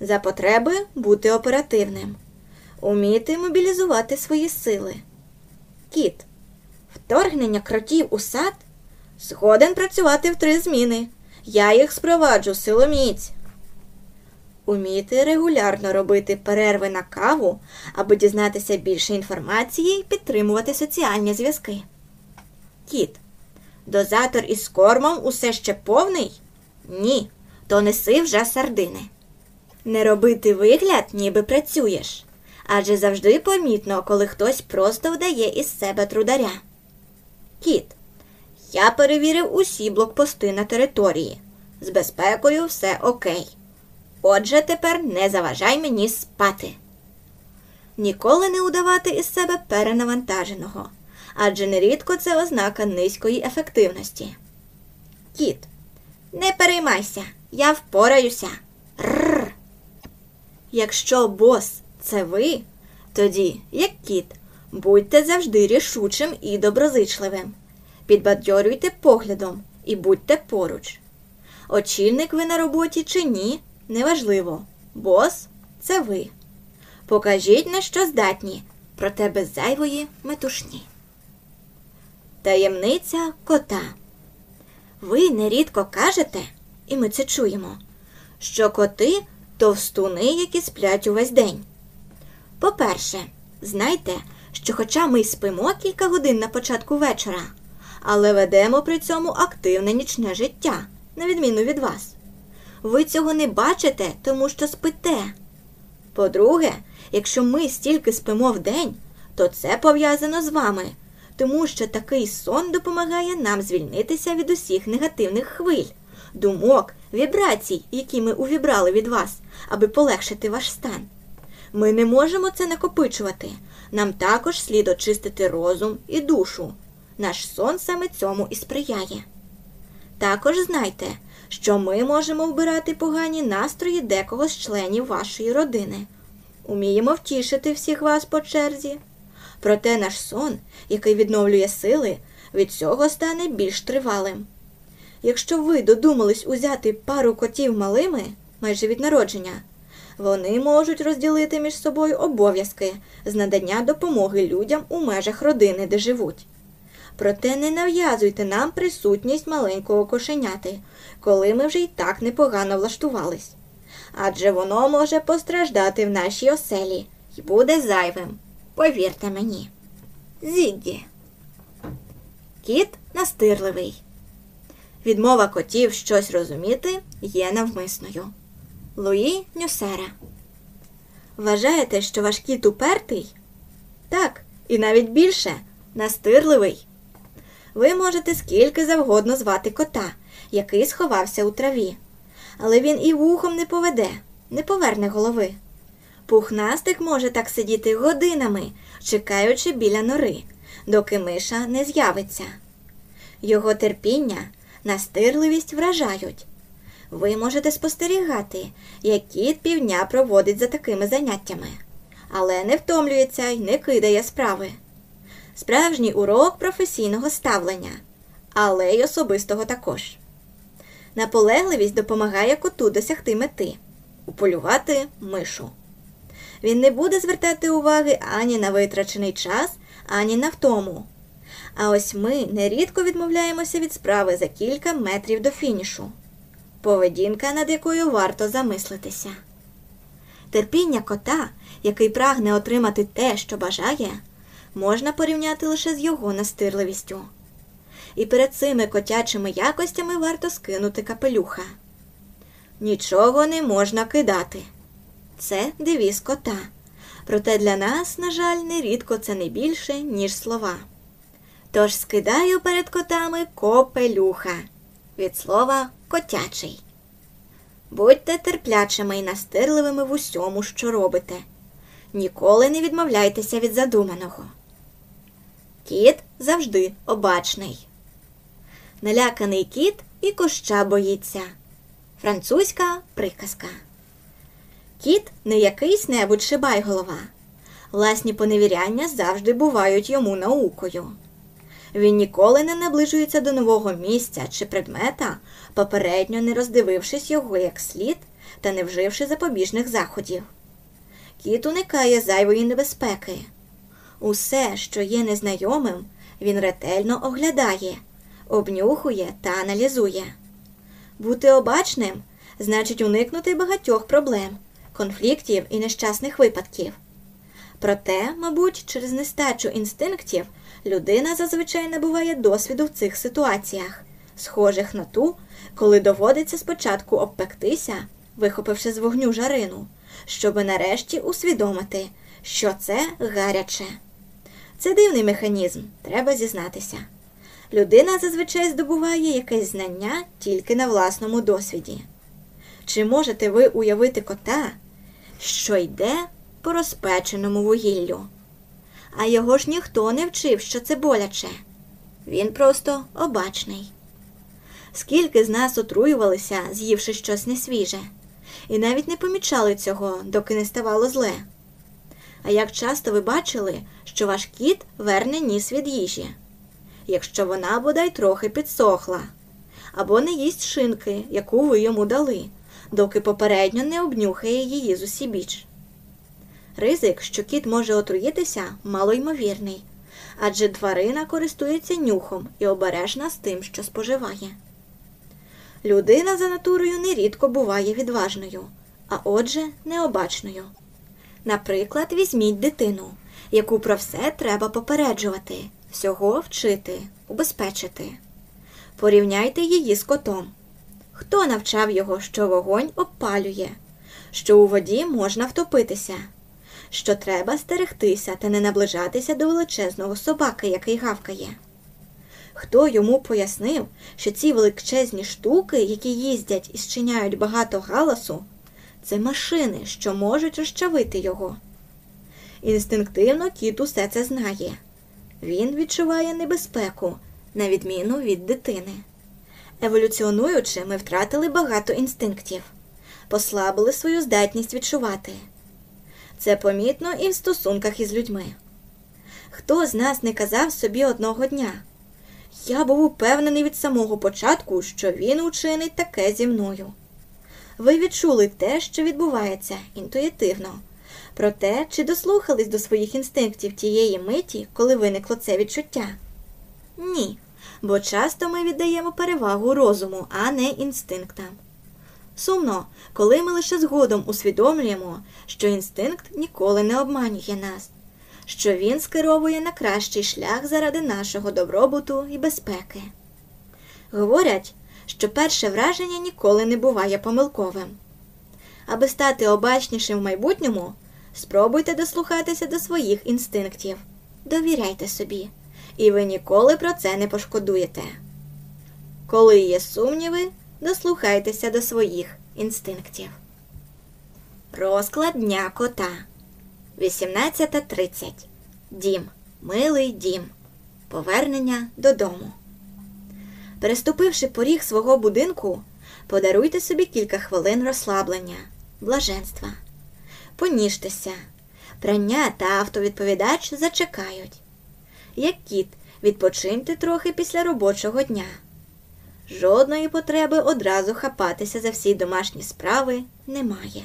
За потреби бути оперативним, уміти мобілізувати свої сили. Кіт. Вторгнення кротів у сад згоден працювати в три зміни. Я їх спроваджу силоміць. Уміти регулярно робити перерви на каву, аби дізнатися більше інформації і підтримувати соціальні зв'язки. Кіт. Дозатор із кормом усе ще повний? Ні, то неси вже сардини. Не робити вигляд, ніби працюєш. Адже завжди помітно, коли хтось просто вдає із себе трударя. Кіт. Я перевірив усі блокпости на території. З безпекою все окей. Отже, тепер не заважай мені спати. Ніколи не удавати із себе перенавантаженого, адже нерідко це ознака низької ефективності. Кіт. Не переймайся, я впораюся. Рррр. Якщо бос це ви, тоді, як кіт, будьте завжди рішучим і доброзичливим. Підбадьорюйте поглядом і будьте поруч. Очільник ви на роботі чи ні, неважливо. Бос це ви. Покажіть, на що здатні, проте без зайвої метушні. Таємниця кота. Ви нерідко кажете, і ми це чуємо, що коти товстуни, які сплять увесь день. По-перше, знайте, що хоча ми й спимо кілька годин на початку вечора, але ведемо при цьому активне нічне життя, на відміну від вас. Ви цього не бачите, тому що спите. По-друге, якщо ми стільки спимо в день, то це пов'язано з вами, тому що такий сон допомагає нам звільнитися від усіх негативних хвиль, думок, вібрацій, які ми увібрали від вас, аби полегшити ваш стан. Ми не можемо це накопичувати. Нам також слід очистити розум і душу. Наш сон саме цьому і сприяє. Також знайте, що ми можемо вбирати погані настрої декого з членів вашої родини. Уміємо втішити всіх вас по черзі. Проте наш сон, який відновлює сили, від цього стане більш тривалим. Якщо ви додумались узяти пару котів малими, майже від народження, вони можуть розділити між собою обов'язки з надання допомоги людям у межах родини, де живуть. Проте не нав'язуйте нам присутність маленького кошеняти, коли ми вже й так непогано влаштувались. Адже воно може постраждати в нашій оселі і буде зайвим. Повірте мені. Зіггі. Кіт настирливий. Відмова котів щось розуміти є навмисною. Луї Нюсера. Вважаєте, що ваш кіт упертий? Так, і навіть більше настирливий. Ви можете скільки завгодно звати кота, який сховався у траві. Але він і вухом не поведе, не поверне голови. Пухнастик може так сидіти годинами, чекаючи біля нори, доки миша не з'явиться. Його терпіння, настирливість вражають. Ви можете спостерігати, як кіт півдня проводить за такими заняттями, але не втомлюється й не кидає справи. Справжній урок професійного ставлення, але й особистого також. Наполегливість допомагає коту досягти мети уполювати мишу. Він не буде звертати уваги ані на витрачений час, ані на втому. А ось ми нерідко відмовляємося від справи за кілька метрів до фінішу. Поведінка, над якою варто замислитися. Терпіння кота, який прагне отримати те, що бажає, можна порівняти лише з його настирливістю. І перед цими котячими якостями варто скинути капелюха. Нічого не можна кидати. Це девіз кота. Проте для нас, на жаль, нерідко це не більше, ніж слова. Тож скидаю перед котами копелюха від слова котячий. Будьте терплячими і настирливими в усьому, що робите. Ніколи не відмовляйтеся від задуманого. Кіт завжди обачний. Наляканий кіт і коща боїться. Французька приказка. Кіт не якийсь небудь шибайголова. Власні поневіряння завжди бувають йому наукою. Він ніколи не наближується до нового місця чи предмета, попередньо не роздивившись його як слід та не вживши запобіжних заходів. Кіт уникає зайвої небезпеки. Усе, що є незнайомим, він ретельно оглядає, обнюхує та аналізує. Бути обачним значить уникнути багатьох проблем, конфліктів і нещасних випадків. Проте, мабуть, через нестачу інстинктів людина зазвичай набуває досвіду в цих ситуаціях, схожих на ту, коли доводиться спочатку обпектися, вихопивши з вогню жарину, щоби нарешті усвідомити, що це гаряче. Це дивний механізм, треба зізнатися. Людина зазвичай здобуває якесь знання тільки на власному досвіді. Чи можете ви уявити кота, що йде по розпеченому вугіллю? А його ж ніхто не вчив, що це боляче. Він просто обачний. Скільки з нас отруювалися, з'ївши щось несвіже, і навіть не помічали цього, доки не ставало зле. А як часто ви бачили, що ваш кіт верне ніс від їжі, якщо вона бодай трохи підсохла, або не їсть шинки, яку ви йому дали, доки попередньо не обнюхає її з усібіч. Ризик, що кіт може отруїтися, малоймовірний, адже тварина користується нюхом і обережна з тим, що споживає. Людина за натурою нерідко буває відважною, а отже, необачною. Наприклад, візьміть дитину, яку про все треба попереджувати, всього вчити, убезпечити. Порівняйте її з котом. Хто навчав його, що вогонь обпалює, що у воді можна втопитися, що треба стерегтися та не наближатися до величезного собаки, який гавкає? Хто йому пояснив, що ці величезні штуки, які їздять і зчиняють багато галасу, це машини, що можуть розчавити його? Інстинктивно кіт усе це знає. Він відчуває небезпеку, на відміну від дитини. Еволюціонуючи, ми втратили багато інстинктів, послабили свою здатність відчувати. Це помітно і в стосунках із людьми. Хто з нас не казав собі одного дня? Я був упевнений від самого початку, що він учинить таке зі мною. Ви відчули те, що відбувається інтуїтивно, проте, чи дослухались до своїх інстинктів тієї миті, коли виникло це відчуття? Ні, бо часто ми віддаємо перевагу розуму, а не інстинктам. Сумно, коли ми лише згодом усвідомлюємо, що інстинкт ніколи не обманює нас, що він скеровує на кращий шлях заради нашого добробуту і безпеки. Говорять, що перше враження ніколи не буває помилковим. Аби стати обачнішим в майбутньому, спробуйте дослухатися до своїх інстинктів, довіряйте собі, і ви ніколи про це не пошкодуєте. Коли є сумніви, дослухайтеся до своїх інстинктів. Розклад дня кота 18.30. Дім. Милий дім. Повернення додому. Переступивши поріг свого будинку, подаруйте собі кілька хвилин розслаблення, блаженства. Поніжтеся. Прання та автовідповідач зачекають. Як кіт, відпочиньте трохи після робочого дня. Жодної потреби одразу хапатися за всі домашні справи немає.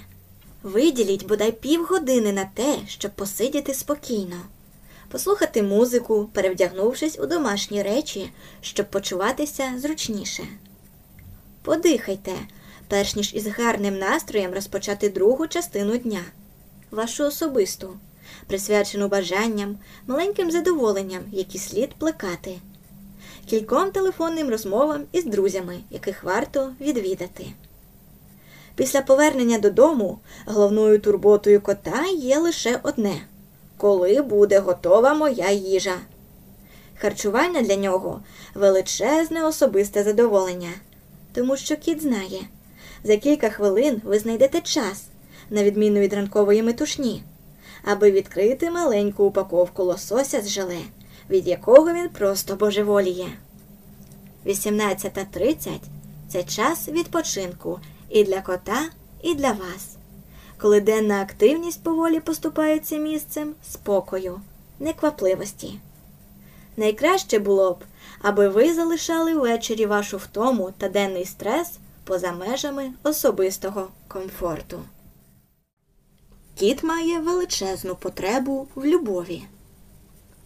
Виділіть бодай півгодини на те, щоб посидіти спокійно, послухати музику, перевдягнувшись у домашні речі, щоб почуватися зручніше. Подихайте, перш ніж із гарним настроєм розпочати другу частину дня, вашу особисту, присвячену бажанням, маленьким задоволенням, які слід плекати, кільком телефонним розмовам із друзями, яких варто відвідати. Після повернення додому головною турботою кота є лише одне коли буде готова моя їжа. Харчування для нього величезне особисте задоволення, тому що кіт знає, за кілька хвилин ви знайдете час, на відміну від ранкової метушні, аби відкрити маленьку упаковку лосося з желе, від якого він просто божеволіє. 18.30 це час відпочинку і для кота, і для вас, коли денна активність поволі поступається місцем спокою, неквапливості. Найкраще було б, аби ви залишали ввечері вашу втому та денний стрес поза межами особистого комфорту. Кіт має величезну потребу в любові.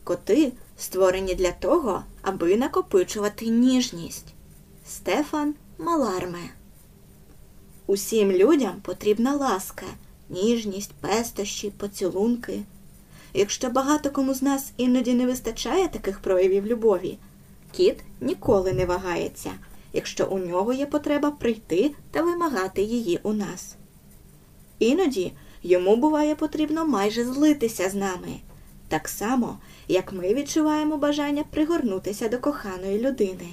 Коти створені для того, аби накопичувати ніжність. Стефан Маларме. Усім людям потрібна ласка, ніжність, пестощі, поцілунки. Якщо багато кому з нас іноді не вистачає таких проявів любові, кіт ніколи не вагається, якщо у нього є потреба прийти та вимагати її у нас. Іноді йому буває потрібно майже злитися з нами, так само, як ми відчуваємо бажання пригорнутися до коханої людини,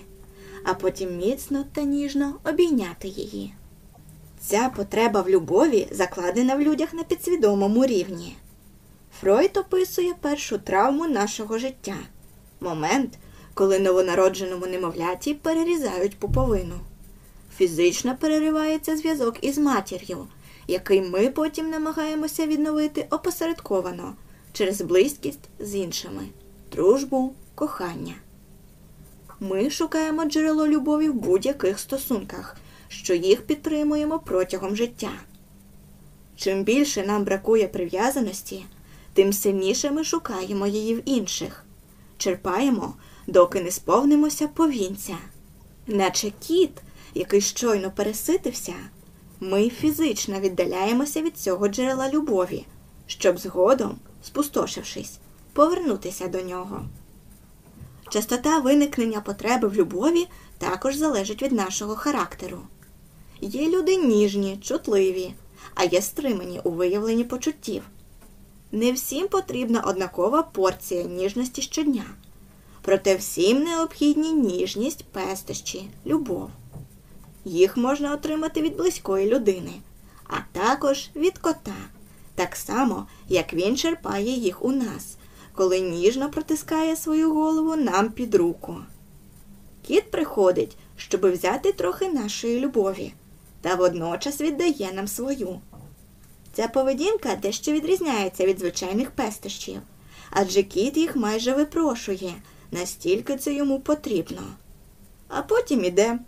а потім міцно та ніжно обійняти її. Ця потреба в любові закладена в людях на підсвідомому рівні. Фройд описує першу травму нашого життя момент, коли новонародженому немовляті перерізають пуповину. Фізично переривається зв'язок із матір'ю, який ми потім намагаємося відновити опосередковано через близькість з іншими, дружбу, кохання. Ми шукаємо джерело любові в будь-яких стосунках, що їх підтримуємо протягом життя. Чим більше нам бракує прив'язаності, тим сильніше ми шукаємо її в інших, черпаємо, доки не сповнимося повінця. Наче кіт, який щойно переситився, ми фізично віддаляємося від цього джерела любові, щоб згодом, спустошившись, повернутися до нього. Частота виникнення потреби в любові також залежить від нашого характеру. Є люди ніжні, чутливі, а є стримані у виявленні почуттів. Не всім потрібна однакова порція ніжності щодня, проте всім необхідні ніжність, пестощі, любов. Їх можна отримати від близької людини, а також від кота, так само, як він черпає їх у нас, коли ніжно протискає свою голову нам під руку. Кіт приходить, щоби взяти трохи нашої любові, та водночас віддає нам свою. Ця поведінка дещо відрізняється від звичайних пестощів, адже кіт їх майже випрошує, настільки це йому потрібно. А потім іде.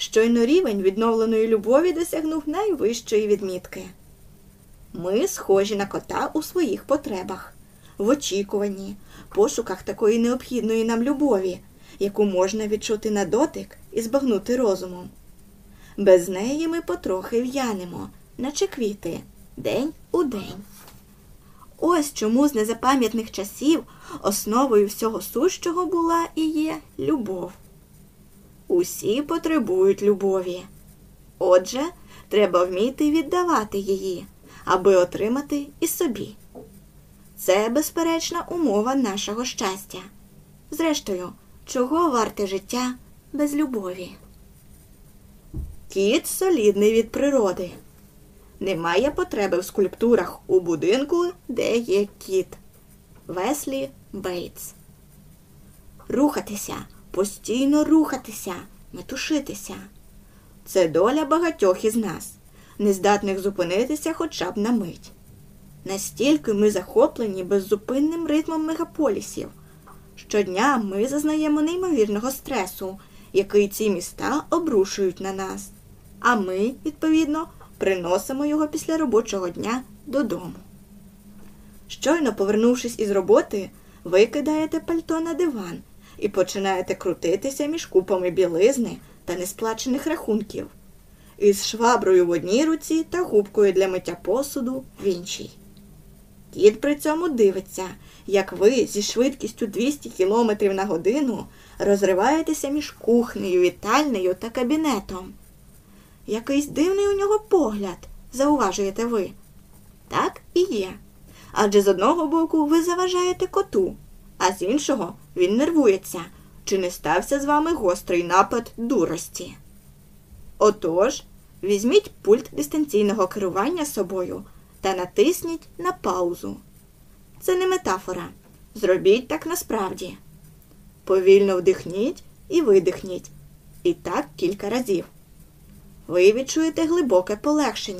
Щойно рівень відновленої любові досягнув найвищої відмітки. Ми схожі на кота у своїх потребах, в очікуванні, пошуках такої необхідної нам любові, яку можна відчути на дотик і збагнути розумом. Без неї ми потрохи в'янемо, наче квіти, день у день. Ось чому з незапам'ятних часів основою всього сущого була і є любов. Усі потребують любові. Отже, треба вміти віддавати її, аби отримати і собі. Це, безперечна умова нашого щастя. Зрештою, чого варте життя без любові? Кіт солідний від природи. Немає потреби в скульптурах у будинку, де є кіт. Веслі Бейтс. Рухатися, постійно рухатися, метушитися. Це доля багатьох із нас, нездатних зупинитися хоча б на мить. Настільки ми захоплені беззупинним ритмом мегаполісів. Щодня ми зазнаємо неймовірного стресу, який ці міста обрушують на нас, а ми, відповідно, приносимо його після робочого дня додому. Щойно повернувшись із роботи, ви кидаєте пальто на диван і починаєте крутитися між купами білизни та несплачених рахунків, із шваброю в одній руці та губкою для миття посуду в іншій. Кіт при цьому дивиться, як ви зі швидкістю 200 км на годину розриваєтеся між кухнею, вітальнею та кабінетом. Якийсь дивний у нього погляд, зауважуєте ви. Так і є. Адже з одного боку ви заважаєте коту, а з іншого він нервується, чи не стався з вами гострий напад дурості. Отож, візьміть пульт дистанційного керування собою та натисніть на паузу. Це не метафора. Зробіть так насправді. Повільно вдихніть і видихніть. І так кілька разів. Ви відчуєте глибоке полегшення.